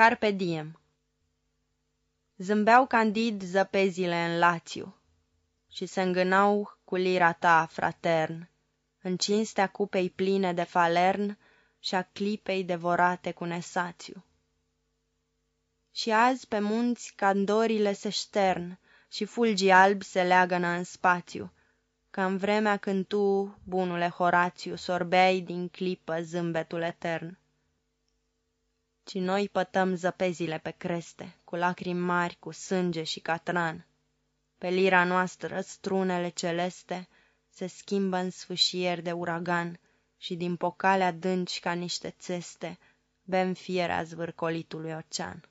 Carpe diem Zâmbeau candid zăpezile în lațiu și se îngânau cu lira ta, fratern, în cinstea cupei pline de falern și a clipei devorate cu nesațiu. Și azi pe munți candorile se ștern și fulgii albi se leagănă în spațiu, ca în vremea când tu, bunule Horațiu, sorbeai din clipă zâmbetul etern ci noi pătăm zăpezile pe creste, cu lacrimi mari, cu sânge și catran. Pe lira noastră strunele celeste se schimbă în sfâșieri de uragan și din pocale adânci ca niște țeste bem fierea zvârcolitului ocean.